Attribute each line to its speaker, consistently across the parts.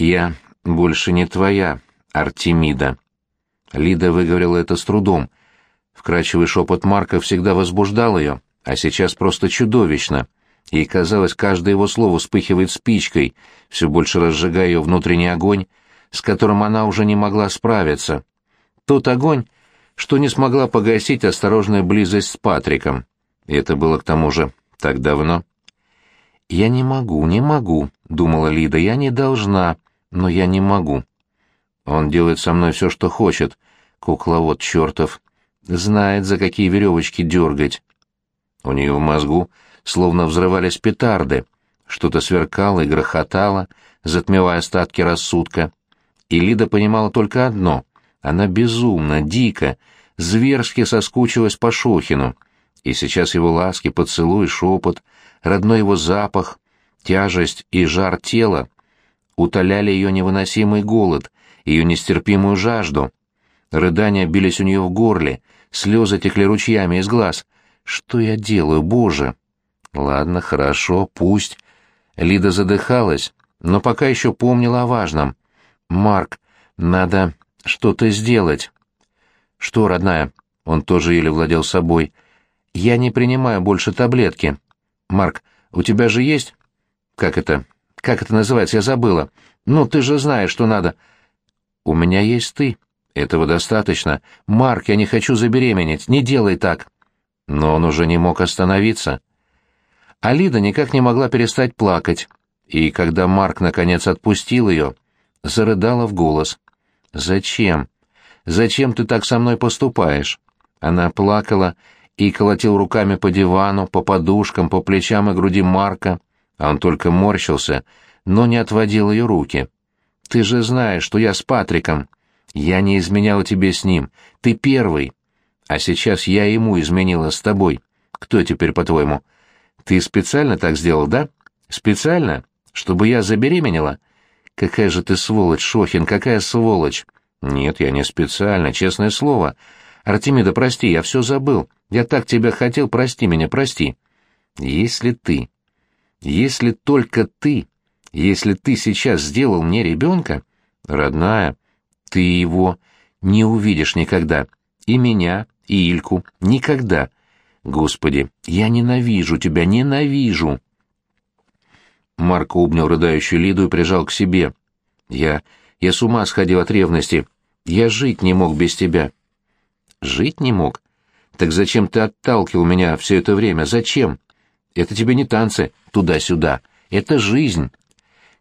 Speaker 1: «Я больше не твоя, Артемида». Лида выговорила это с трудом. Вкрадчивый шепот Марка всегда возбуждал ее, а сейчас просто чудовищно. Ей казалось, каждое его слово вспыхивает спичкой, все больше разжигая ее внутренний огонь, с которым она уже не могла справиться. Тот огонь, что не смогла погасить осторожная близость с Патриком. И это было к тому же так давно. «Я не могу, не могу», — думала Лида, — «я не должна, но я не могу». Он делает со мной все, что хочет, кукловод чертов. Знает, за какие веревочки дергать. У нее в мозгу словно взрывались петарды, что-то сверкало и грохотало, затмевая остатки рассудка. И Лида понимала только одно — она безумно, дико, зверски соскучилась по Шохину, и сейчас его ласки, поцелуй, шепот, родной его запах, тяжесть и жар тела утоляли ее невыносимый голод, ее нестерпимую жажду. Рыдания бились у нее в горле, слезы текли ручьями из глаз. «Что я делаю, Боже?» «Ладно, хорошо, пусть». Лида задыхалась, но пока еще помнила о важном. «Марк, надо что-то сделать». «Что, родная?» Он тоже еле владел собой. «Я не принимаю больше таблетки. Марк, у тебя же есть...» «Как это? Как это называется? Я забыла. Ну, ты же знаешь, что надо...» «У меня есть ты. Этого достаточно. Марк, я не хочу забеременеть. Не делай так». Но он уже не мог остановиться. Алида никак не могла перестать плакать, и когда Марк наконец отпустил ее, зарыдала в голос. «Зачем? Зачем ты так со мной поступаешь?» Она плакала и колотил руками по дивану, по подушкам, по плечам и груди Марка, а он только морщился, но не отводил ее руки. «Ты же знаешь, что я с Патриком. Я не изменяла тебе с ним. Ты первый. А сейчас я ему изменила с тобой. Кто теперь, по-твоему?» Ты специально так сделал, да? Специально? Чтобы я забеременела? Какая же ты сволочь, Шохин, какая сволочь! Нет, я не специально, честное слово. Артемида, прости, я все забыл. Я так тебя хотел, прости меня, прости. Если ты, если только ты, если ты сейчас сделал мне ребенка, родная, ты его не увидишь никогда. И меня, и Ильку, никогда. Господи, я ненавижу тебя, ненавижу!» Марко обнял рыдающую Лиду и прижал к себе. «Я... я с ума сходил от ревности. Я жить не мог без тебя». «Жить не мог? Так зачем ты отталкивал меня все это время? Зачем? Это тебе не танцы туда-сюда. Это жизнь.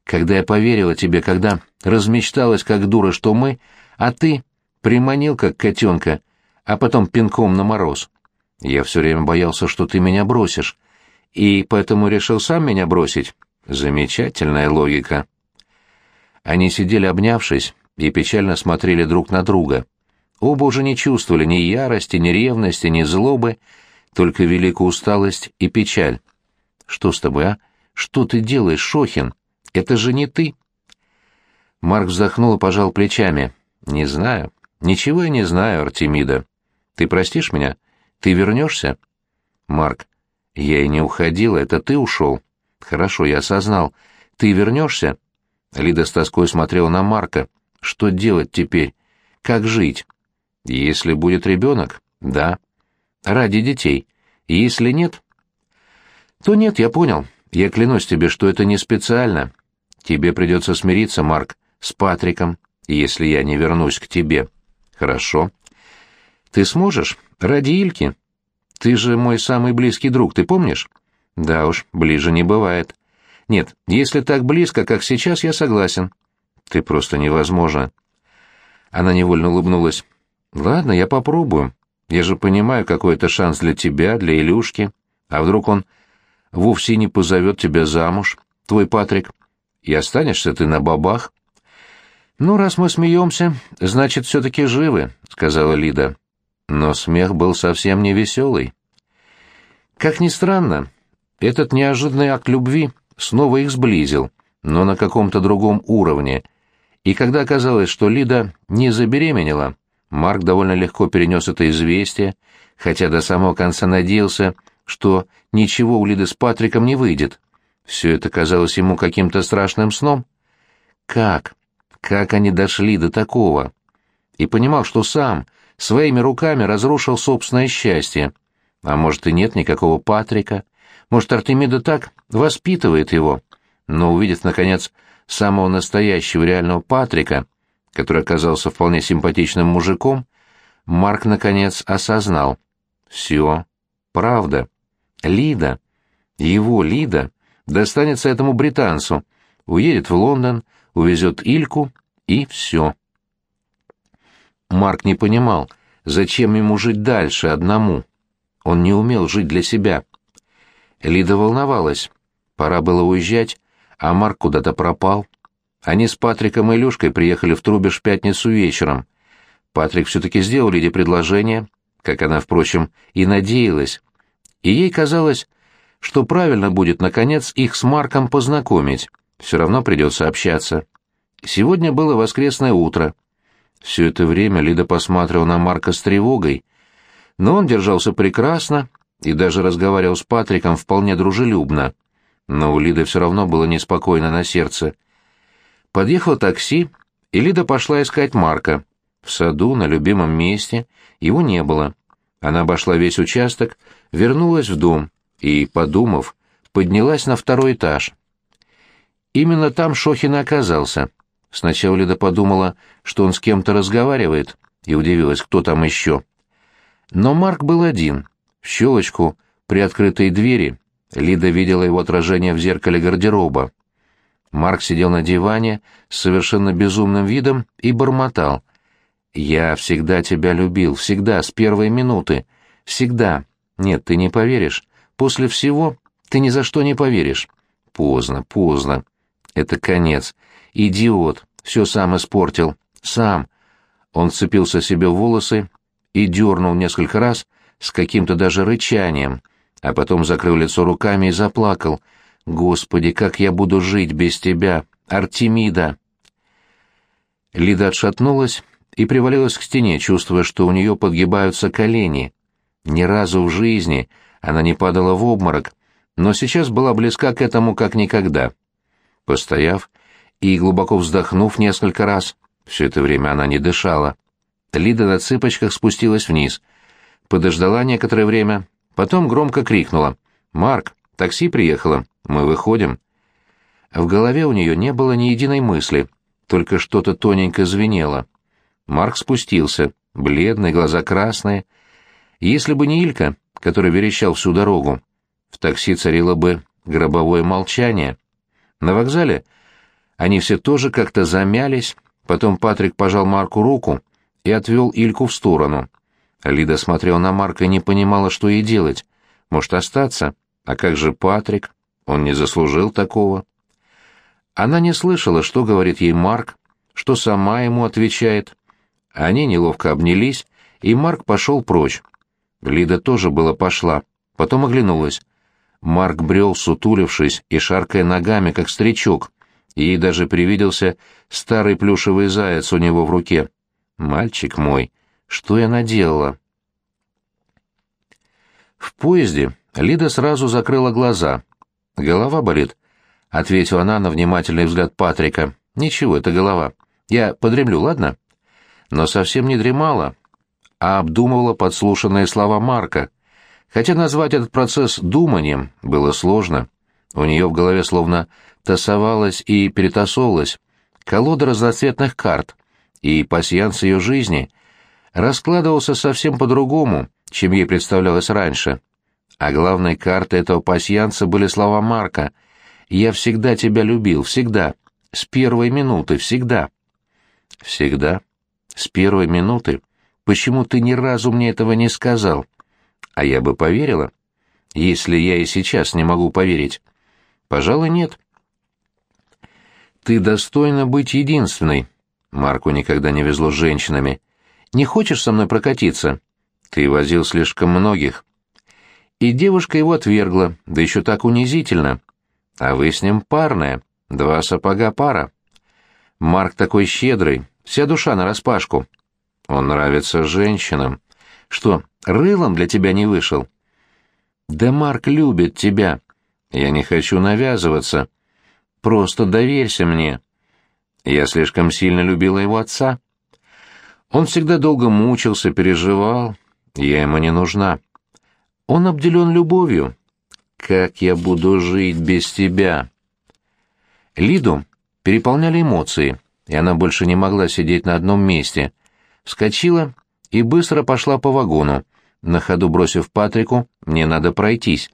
Speaker 1: Когда я поверила тебе, когда размечталась как дура, что мы, а ты приманил как котенка, а потом пинком на мороз. Я все время боялся, что ты меня бросишь, и поэтому решил сам меня бросить. Замечательная логика. Они сидели обнявшись и печально смотрели друг на друга. Оба уже не чувствовали ни ярости, ни ревности, ни злобы, только великую усталость и печаль. «Что с тобой, а? Что ты делаешь, Шохин? Это же не ты!» Марк вздохнул и пожал плечами. «Не знаю. Ничего я не знаю, Артемида. Ты простишь меня?» Ты вернешься? Марк. Я и не уходила, это ты ушел. Хорошо, я осознал. Ты вернешься? Лида с тоской смотрела на Марка. Что делать теперь? Как жить? Если будет ребенок? Да. Ради детей. Если нет? То нет, я понял. Я клянусь тебе, что это не специально. Тебе придется смириться, Марк, с Патриком, если я не вернусь к тебе. Хорошо. Ты сможешь? Ради Ильки? Ты же мой самый близкий друг, ты помнишь? Да уж, ближе не бывает. Нет, если так близко, как сейчас, я согласен. Ты просто невозможно. Она невольно улыбнулась. Ладно, я попробую. Я же понимаю, какой это шанс для тебя, для Илюшки. А вдруг он вовсе не позовет тебя замуж, твой Патрик, и останешься ты на бабах? Ну, раз мы смеемся, значит, все-таки живы, — сказала Лида. Но смех был совсем не веселый. Как ни странно, этот неожиданный акт любви снова их сблизил, но на каком-то другом уровне. И когда оказалось, что Лида не забеременела, Марк довольно легко перенес это известие, хотя до самого конца надеялся, что ничего у Лиды с Патриком не выйдет. Все это казалось ему каким-то страшным сном. Как? Как они дошли до такого? И понимал, что сам своими руками разрушил собственное счастье. А может, и нет никакого Патрика? Может, Артемида так воспитывает его? Но увидев, наконец, самого настоящего реального Патрика, который оказался вполне симпатичным мужиком, Марк, наконец, осознал. Все. Правда. Лида. Его Лида достанется этому британцу, уедет в Лондон, увезет Ильку, и все. Марк не понимал, зачем ему жить дальше одному. Он не умел жить для себя. Лида волновалась. Пора было уезжать, а Марк куда-то пропал. Они с Патриком и Илюшкой приехали в Трубеж в пятницу вечером. Патрик все-таки сделал Лиде предложение, как она, впрочем, и надеялась. И ей казалось, что правильно будет, наконец, их с Марком познакомить. Все равно придется общаться. Сегодня было воскресное утро. Все это время Лида посматривала на Марка с тревогой, но он держался прекрасно и даже разговаривал с Патриком вполне дружелюбно. Но у Лиды все равно было неспокойно на сердце. Подъехало такси, и Лида пошла искать Марка. В саду, на любимом месте, его не было. Она обошла весь участок, вернулась в дом и, подумав, поднялась на второй этаж. Именно там Шохин оказался. Сначала Лида подумала, что он с кем-то разговаривает, и удивилась, кто там еще. Но Марк был один. В щелочку при открытой двери Лида видела его отражение в зеркале гардероба. Марк сидел на диване с совершенно безумным видом и бормотал. «Я всегда тебя любил, всегда, с первой минуты. Всегда. Нет, ты не поверишь. После всего ты ни за что не поверишь. Поздно, поздно. Это конец. Идиот. Все сам испортил. Сам». Он цепился себе в волосы и дернул несколько раз с каким-то даже рычанием, а потом закрыл лицо руками и заплакал. «Господи, как я буду жить без тебя, Артемида!» Лида отшатнулась и привалилась к стене, чувствуя, что у нее подгибаются колени. Ни разу в жизни она не падала в обморок, но сейчас была близка к этому как никогда. Постояв и глубоко вздохнув несколько раз, все это время она не дышала, Лида на цыпочках спустилась вниз. Подождала некоторое время, потом громко крикнула. «Марк, такси приехало, мы выходим». В голове у нее не было ни единой мысли, только что-то тоненько звенело. Марк спустился, бледный, глаза красные. Если бы не Илька, который верещал всю дорогу, в такси царило бы гробовое молчание. На вокзале они все тоже как-то замялись, потом Патрик пожал Марку руку, и отвел Ильку в сторону. Лида смотрела на Марка и не понимала, что ей делать. Может, остаться? А как же Патрик? Он не заслужил такого. Она не слышала, что говорит ей Марк, что сама ему отвечает. Они неловко обнялись, и Марк пошел прочь. Лида тоже была пошла, потом оглянулась. Марк брел, сутулившись и шаркая ногами, как старичок. Ей даже привиделся старый плюшевый заяц у него в руке. Мальчик мой, что я наделала? В поезде Лида сразу закрыла глаза. Голова болит, ответила она на внимательный взгляд Патрика. Ничего, это голова. Я подремлю, ладно? Но совсем не дремала, а обдумывала подслушанные слова Марка. Хотя назвать этот процесс думанием было сложно. У нее в голове словно тасовалась и перетасовывалась колода разноцветных карт и пасьянс ее жизни раскладывался совсем по-другому, чем ей представлялось раньше. А главной картой этого пасьянса были слова Марка «Я всегда тебя любил, всегда, с первой минуты, всегда». «Всегда? С первой минуты? Почему ты ни разу мне этого не сказал? А я бы поверила, если я и сейчас не могу поверить. Пожалуй, нет». «Ты достойна быть единственной», Марку никогда не везло с женщинами. «Не хочешь со мной прокатиться?» «Ты возил слишком многих». И девушка его отвергла, да еще так унизительно. А вы с ним парная, два сапога пара. Марк такой щедрый, вся душа нараспашку. Он нравится женщинам. Что, рылом для тебя не вышел? Да Марк любит тебя. Я не хочу навязываться. Просто доверься мне. Я слишком сильно любила его отца. Он всегда долго мучился, переживал. Я ему не нужна. Он обделен любовью. Как я буду жить без тебя? Лиду переполняли эмоции, и она больше не могла сидеть на одном месте. Вскочила и быстро пошла по вагону, на ходу бросив Патрику «мне надо пройтись».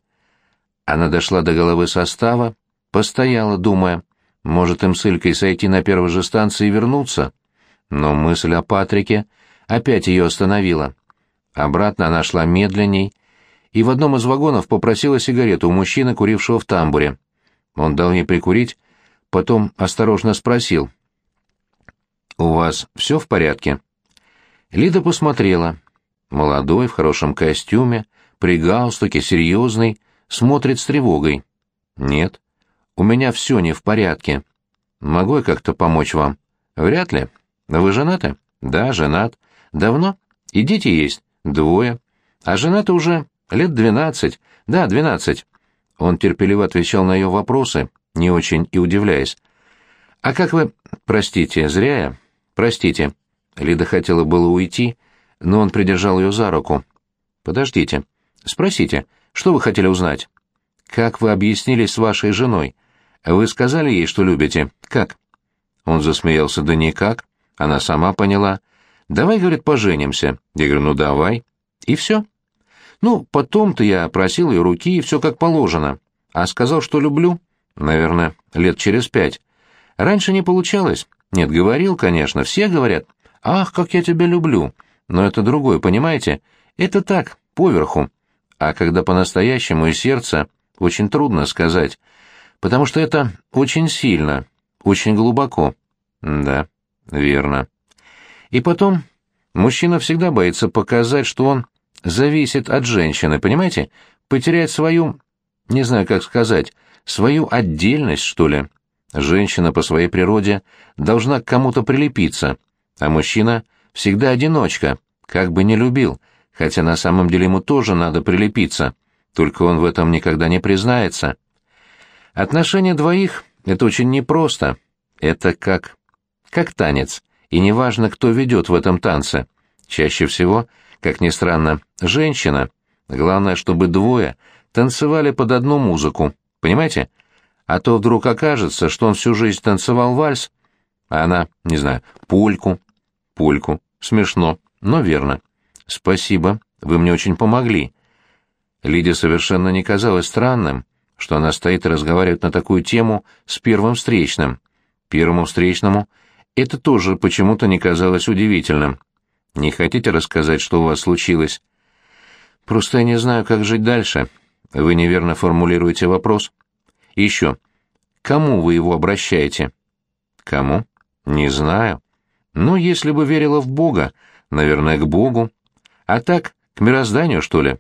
Speaker 1: Она дошла до головы состава, постояла, думая, может им с Илькой сойти на первой же станции и вернуться. Но мысль о Патрике опять ее остановила. Обратно она шла медленней и в одном из вагонов попросила сигарету у мужчины, курившего в тамбуре. Он дал ей прикурить, потом осторожно спросил. «У вас все в порядке?» Лида посмотрела. Молодой, в хорошем костюме, при галстуке, серьезный, смотрит с тревогой. «Нет, у меня все не в порядке. Могу я как-то помочь вам?» «Вряд ли. Вы женаты?» «Да, женат. Давно? И дети есть? Двое. А женаты уже лет двенадцать. Да, двенадцать». Он терпеливо отвечал на ее вопросы, не очень и удивляясь. «А как вы...» «Простите, зря я...» «Простите». Лида хотела было уйти, но он придержал ее за руку. «Подождите. Спросите, что вы хотели узнать?» «Как вы объяснились с вашей женой? Вы сказали ей, что любите? Как?» Он засмеялся. «Да никак. Она сама поняла. Давай, говорит, поженимся». Я говорю, ну давай. И все. Ну, потом-то я просил ее руки, и все как положено. А сказал, что люблю, наверное, лет через пять. Раньше не получалось. Нет, говорил, конечно, все говорят. «Ах, как я тебя люблю!» Но это другое, понимаете? Это так, поверху. А когда по-настоящему и сердце, очень трудно сказать. Потому что это очень сильно, очень глубоко. Да, верно. И потом, мужчина всегда боится показать, что он зависит от женщины, понимаете? Потерять свою, не знаю, как сказать, свою отдельность, что ли. Женщина по своей природе должна к кому-то прилепиться, а мужчина всегда одиночка, как бы не любил, хотя на самом деле ему тоже надо прилепиться, только он в этом никогда не признается. Отношения двоих — это очень непросто. Это как... как танец, и неважно, кто ведет в этом танце. Чаще всего, как ни странно, женщина. Главное, чтобы двое танцевали под одну музыку, понимаете? А то вдруг окажется, что он всю жизнь танцевал вальс, а она, не знаю, польку. Польку. Смешно, но верно. Спасибо, вы мне очень помогли. Лидия совершенно не казалась странным, что она стоит и разговаривает на такую тему с первым встречным. Первому встречному это тоже почему-то не казалось удивительным. Не хотите рассказать, что у вас случилось? Просто я не знаю, как жить дальше. Вы неверно формулируете вопрос. Еще. Кому вы его обращаете? Кому? Не знаю. Ну, если бы верила в Бога, наверное, к Богу. А так, к мирозданию, что ли?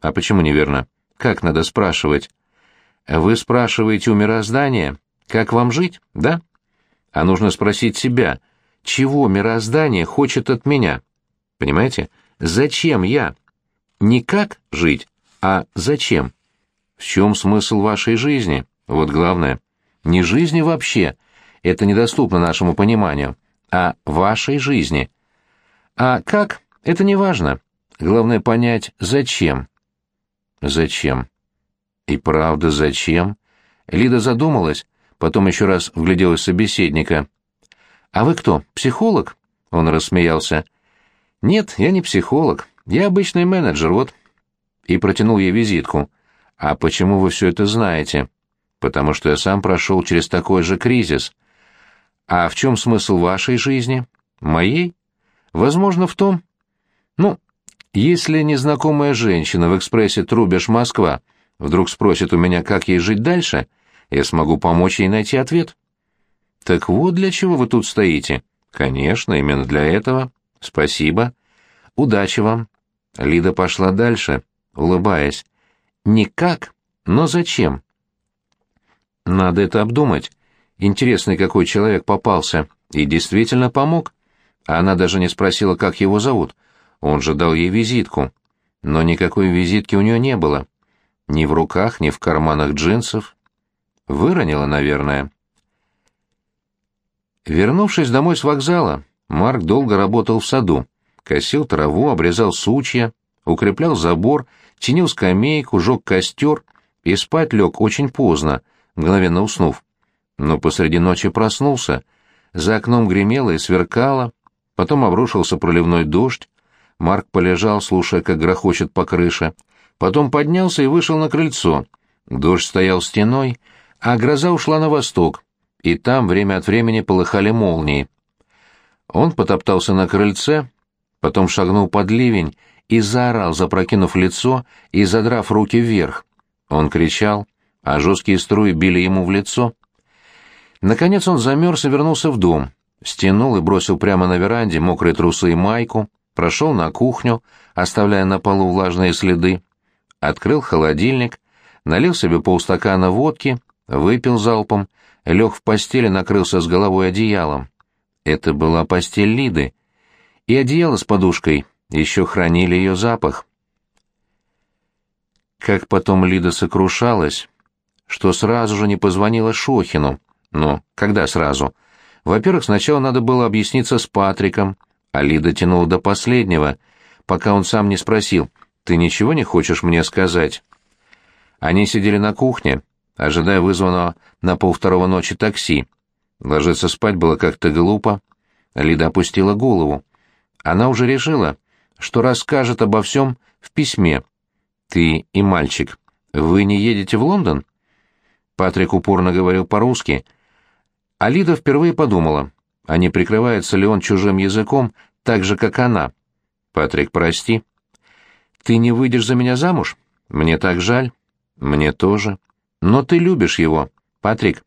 Speaker 1: А почему неверно? Как надо спрашивать? Вы спрашиваете у мироздания, как вам жить, да? А нужно спросить себя, чего мироздание хочет от меня? Понимаете? Зачем я? Не как жить, а зачем? В чем смысл вашей жизни? Вот главное. Не жизни вообще, это недоступно нашему пониманию, а вашей жизни. А как? Это не важно. Главное понять, зачем. Зачем? И правда, зачем? Лида задумалась, потом еще раз вгляделась в собеседника. «А вы кто, психолог?» Он рассмеялся. «Нет, я не психолог. Я обычный менеджер, вот». И протянул ей визитку. «А почему вы все это знаете?» «Потому что я сам прошел через такой же кризис». «А в чем смысл вашей жизни?» «Моей?» «Возможно, в том...» «Ну, если незнакомая женщина в экспрессе «Трубеж Москва» Вдруг спросит у меня, как ей жить дальше, я смогу помочь ей найти ответ. Так вот для чего вы тут стоите. Конечно, именно для этого. Спасибо. Удачи вам. Лида пошла дальше, улыбаясь. Никак, но зачем? Надо это обдумать. Интересный какой человек попался. И действительно помог. Она даже не спросила, как его зовут. Он же дал ей визитку. Но никакой визитки у нее не было. Ни в руках, ни в карманах джинсов. Выронила, наверное. Вернувшись домой с вокзала, Марк долго работал в саду. Косил траву, обрезал сучья, укреплял забор, чинил скамейку, жег костер и спать лег очень поздно, мгновенно уснув. Но посреди ночи проснулся. За окном гремело и сверкало, потом обрушился проливной дождь. Марк полежал, слушая, как грохочет по крыше. Потом поднялся и вышел на крыльцо. Дождь стоял стеной, а гроза ушла на восток, и там время от времени полыхали молнии. Он потоптался на крыльце, потом шагнул под ливень и заорал, запрокинув лицо и задрав руки вверх. Он кричал, а жесткие струи били ему в лицо. Наконец он замерз и вернулся в дом, стянул и бросил прямо на веранде мокрые трусы и майку, прошел на кухню, оставляя на полу влажные следы, открыл холодильник, налил себе полстакана водки, выпил залпом, лег в постели, накрылся с головой одеялом. Это была постель Лиды, и одеяло с подушкой еще хранили ее запах. Как потом Лида сокрушалась, что сразу же не позвонила Шохину. Ну, когда сразу? Во-первых, сначала надо было объясниться с Патриком, а Лида тянула до последнего, пока он сам не спросил, «Ты ничего не хочешь мне сказать?» Они сидели на кухне, ожидая вызванного на полвторого ночи такси. Ложиться спать было как-то глупо. Лида опустила голову. Она уже решила, что расскажет обо всем в письме. «Ты и мальчик, вы не едете в Лондон?» Патрик упорно говорил по-русски, а Лида впервые подумала, а не прикрывается ли он чужим языком так же, как она. «Патрик, прости. Ты не выйдешь за меня замуж? Мне так жаль». «Мне тоже. Но ты любишь его, Патрик.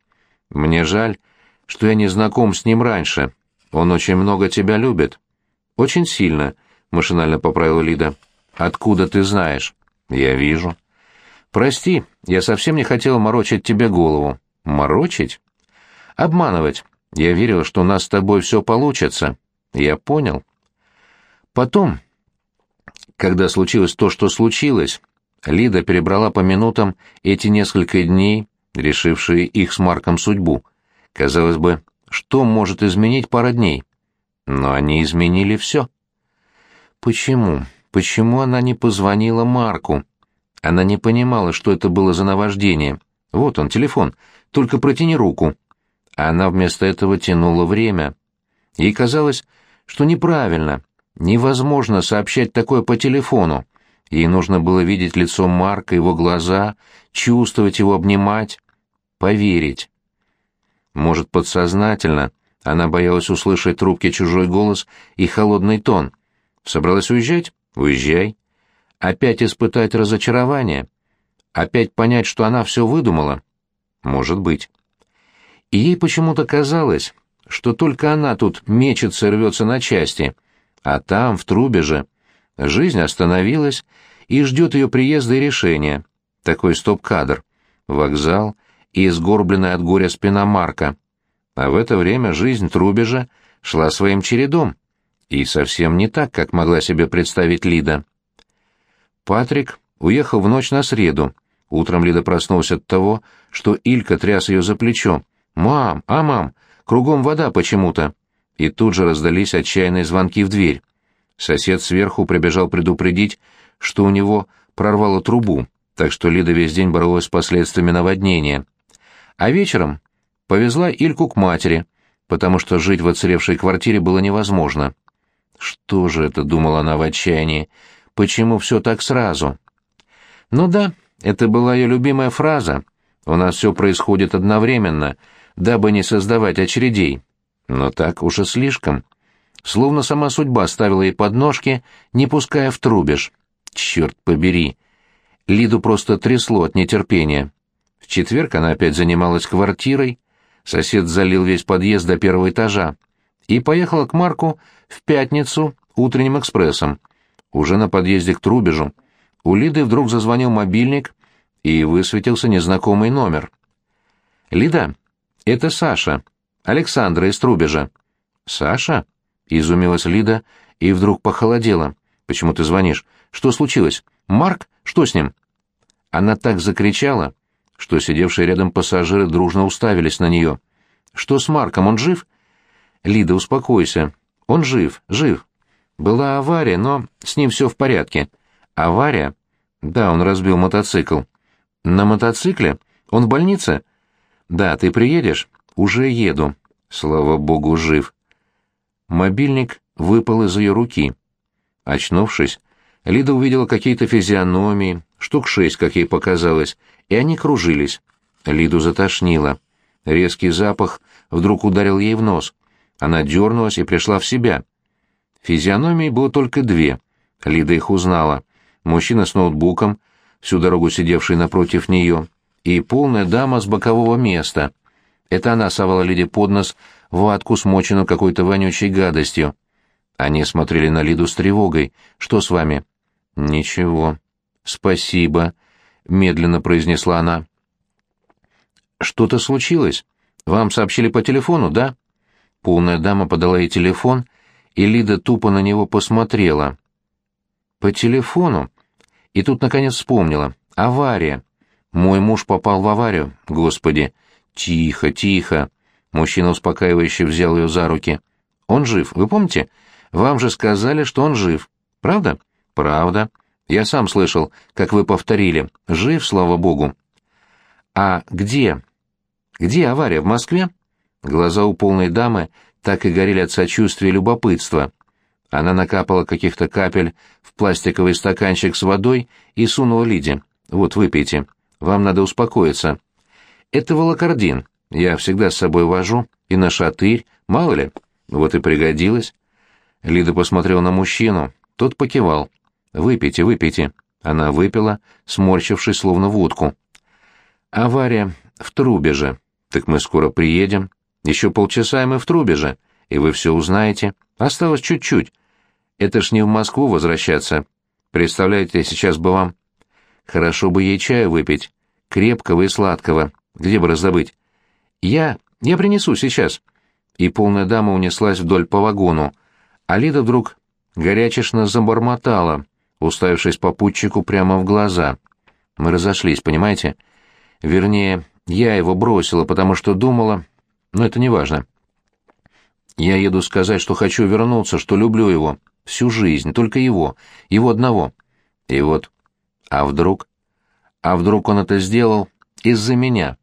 Speaker 1: Мне жаль, что я не знаком с ним раньше. Он очень много тебя любит». «Очень сильно», — машинально поправила Лида. «Откуда ты знаешь?» «Я вижу». «Прости, я совсем не хотела морочить тебе голову». «Морочить?» «Обманывать. Я верила, что у нас с тобой все получится. Я понял». Потом, когда случилось то, что случилось, Лида перебрала по минутам эти несколько дней, решившие их с Марком судьбу. Казалось бы, что может изменить пара дней? Но они изменили все. Почему? Почему она не позвонила Марку? Она не понимала, что это было за наваждение. Вот он, телефон, только протяни руку. А она вместо этого тянула время. Ей казалось, что неправильно, невозможно сообщать такое по телефону. Ей нужно было видеть лицо Марка, его глаза, чувствовать его, обнимать, поверить. Может, подсознательно она боялась услышать трубки чужой голос и холодный тон. Собралась уезжать? Уезжай. Опять испытать разочарование? Опять понять, что она все выдумала? Может быть. И ей почему-то казалось, что только она тут мечется и рвется на части, а там, в трубе же, жизнь остановилась и ждет ее приезда и решения. Такой стоп-кадр. Вокзал и сгорбленная от горя спина Марка. А в это время жизнь Трубежа шла своим чередом. И совсем не так, как могла себе представить Лида. Патрик уехал в ночь на среду. Утром Лида проснулась от того, что Илька тряс ее за плечо. «Мам! А, мам! Кругом вода почему-то!» И тут же раздались отчаянные звонки в дверь. Сосед сверху прибежал предупредить, что у него прорвало трубу, так что Лида весь день боролась с последствиями наводнения. А вечером повезла Ильку к матери, потому что жить в оцаревшей квартире было невозможно. Что же это, думала она в отчаянии, почему все так сразу? Ну да, это была ее любимая фраза. У нас все происходит одновременно, дабы не создавать очередей. Но так уже слишком. Словно сама судьба ставила ей подножки, не пуская в трубеж. Черт побери! Лиду просто трясло от нетерпения. В четверг она опять занималась квартирой, сосед залил весь подъезд до первого этажа, и поехала к Марку в пятницу утренним экспрессом. Уже на подъезде к Трубежу у Лиды вдруг зазвонил мобильник, и высветился незнакомый номер. «Лида, это Саша, Александра из Трубежа». «Саша?» — изумилась Лида и вдруг похолодела. «Почему ты звонишь? Что случилось? Марк? Что с ним?» Она так закричала, что сидевшие рядом пассажиры дружно уставились на нее. «Что с Марком? Он жив?» Лида, успокойся. Он жив, жив. Была авария, но с ним все в порядке. Авария? Да, он разбил мотоцикл. На мотоцикле? Он в больнице? Да, ты приедешь? Уже еду. Слава богу, жив. Мобильник выпал из ее руки. Очнувшись, Лида увидела какие-то физиономии, штук шесть, как ей показалось, и они кружились. Лиду затошнило. Резкий запах вдруг ударил ей в нос. Она дернулась и пришла в себя. Физиономий было только две. Лида их узнала. Мужчина с ноутбуком, всю дорогу сидевший напротив нее, и полная дама с бокового места. Это она совала Лиде под нос ватку, смоченную какой-то вонючей гадостью. Они смотрели на Лиду с тревогой. «Что с вами?» «Ничего». «Спасибо», — медленно произнесла она. «Что-то случилось? Вам сообщили по телефону, да?» Полная дама подала ей телефон, и Лида тупо на него посмотрела. «По телефону?» И тут, наконец, вспомнила. «Авария. Мой муж попал в аварию. Господи!» «Тихо, тихо!» Мужчина успокаивающе взял ее за руки. «Он жив, вы помните? Вам же сказали, что он жив. Правда?» «Правда. Я сам слышал, как вы повторили. Жив, слава богу». «А где?» «Где авария? В Москве?» Глаза у полной дамы так и горели от сочувствия и любопытства. Она накапала каких-то капель в пластиковый стаканчик с водой и сунула Лиде. «Вот, выпейте. Вам надо успокоиться. Это волокордин. Я всегда с собой вожу. И на шатырь, мало ли. Вот и пригодилось». Лида посмотрела на мужчину. Тот покивал. «Выпейте, выпейте». Она выпила, сморщившись, словно водку. «Авария в трубе же. Так мы скоро приедем. Еще полчаса, и мы в трубе же. И вы все узнаете. Осталось чуть-чуть. Это ж не в Москву возвращаться. Представляете, сейчас бы вам... Хорошо бы ей чаю выпить. Крепкого и сладкого. Где бы раздобыть? Я... Я принесу сейчас. И полная дама унеслась вдоль по вагону. А Лида вдруг горячечно забормотала, уставившись попутчику прямо в глаза. Мы разошлись, понимаете? Вернее, я его бросила, потому что думала... Но это не важно. Я еду сказать, что хочу вернуться, что люблю его. Всю жизнь, только его. Его одного. И вот... А вдруг? А вдруг он это сделал из-за меня?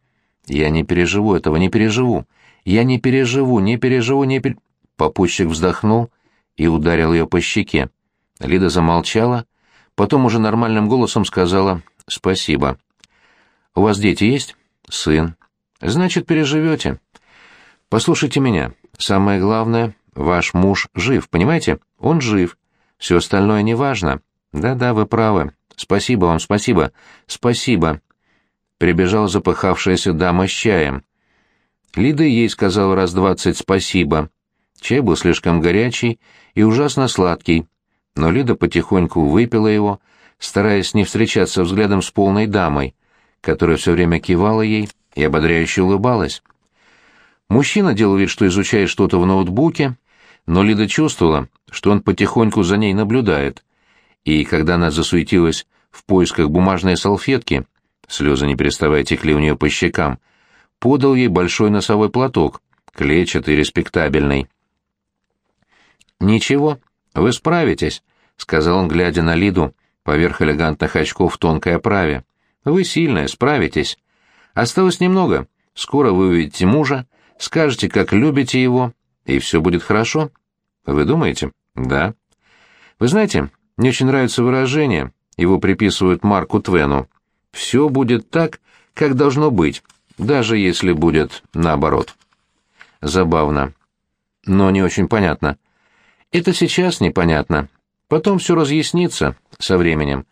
Speaker 1: Я не переживу этого, не переживу. Я не переживу, не переживу, не пер... Попутчик вздохнул и ударил ее по щеке. Лида замолчала, потом уже нормальным голосом сказала «Спасибо». «У вас дети есть?» «Сын». «Значит, переживете». «Послушайте меня. Самое главное, ваш муж жив, понимаете? Он жив. Все остальное неважно. Да-да, вы правы. Спасибо вам, спасибо. Спасибо». Прибежала запыхавшаяся дама с чаем. Лида ей сказала раз двадцать «спасибо». Чай был слишком горячий и ужасно сладкий, но Лида потихоньку выпила его, стараясь не встречаться взглядом с полной дамой, которая все время кивала ей и ободряюще улыбалась. Мужчина делал вид, что изучает что-то в ноутбуке, но Лида чувствовала, что он потихоньку за ней наблюдает, и когда она засуетилась в поисках бумажной салфетки, слезы не переставая текли у нее по щекам, подал ей большой носовой платок, клетчатый, респектабельный. «Ничего, вы справитесь», — сказал он, глядя на Лиду поверх элегантных очков в тонкой оправе. «Вы сильная, справитесь. Осталось немного. Скоро вы увидите мужа, скажете, как любите его, и все будет хорошо. Вы думаете? Да. Вы знаете, мне очень нравится выражение, его приписывают Марку Твену. Все будет так, как должно быть, даже если будет наоборот. Забавно. Но не очень понятно. Это сейчас непонятно. Потом все разъяснится со временем.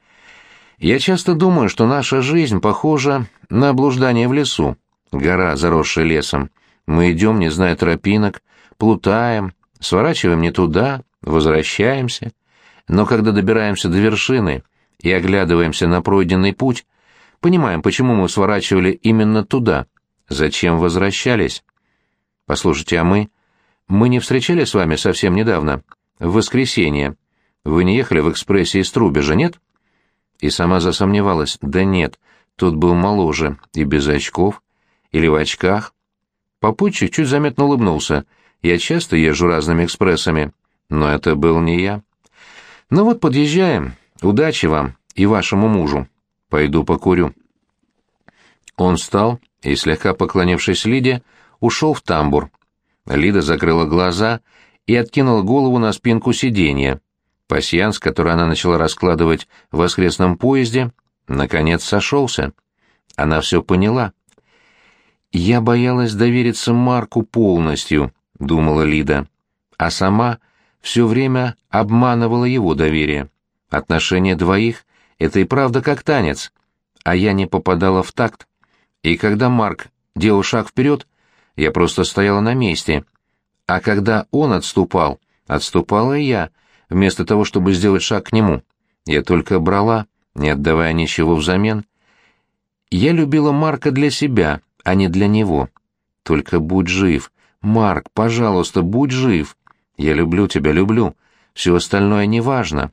Speaker 1: Я часто думаю, что наша жизнь похожа на блуждание в лесу. Гора, заросшая лесом. Мы идем, не зная тропинок, плутаем, сворачиваем не туда, возвращаемся. Но когда добираемся до вершины и оглядываемся на пройденный путь, понимаем, почему мы сворачивали именно туда, зачем возвращались. Послушайте, а мы мы не встречались с вами совсем недавно, в воскресенье. Вы не ехали в экспрессе из Трубежа, нет?» И сама засомневалась. «Да нет, тот был моложе и без очков, или в очках». Попутчик чуть заметно улыбнулся. Я часто езжу разными экспрессами, но это был не я. Ну вот, подъезжаем. Удачи вам и вашему мужу. Пойду покурю». Он встал и, слегка поклонившись Лиде, ушел в тамбур. Лида закрыла глаза и откинула голову на спинку сиденья. Пасьянс, который она начала раскладывать в воскресном поезде, наконец сошелся. Она все поняла. «Я боялась довериться Марку полностью», — думала Лида, а сама все время обманывала его доверие. Отношения двоих — это и правда как танец, а я не попадала в такт. И когда Марк делал шаг вперед, я просто стояла на месте, а когда он отступал, отступала и я, вместо того, чтобы сделать шаг к нему. Я только брала, не отдавая ничего взамен. Я любила Марка для себя, а не для него. Только будь жив. Марк, пожалуйста, будь жив. Я люблю тебя, люблю. Все остальное не важно.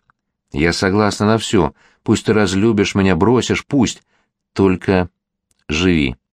Speaker 1: Я согласна на все. Пусть ты разлюбишь меня, бросишь, пусть. Только живи.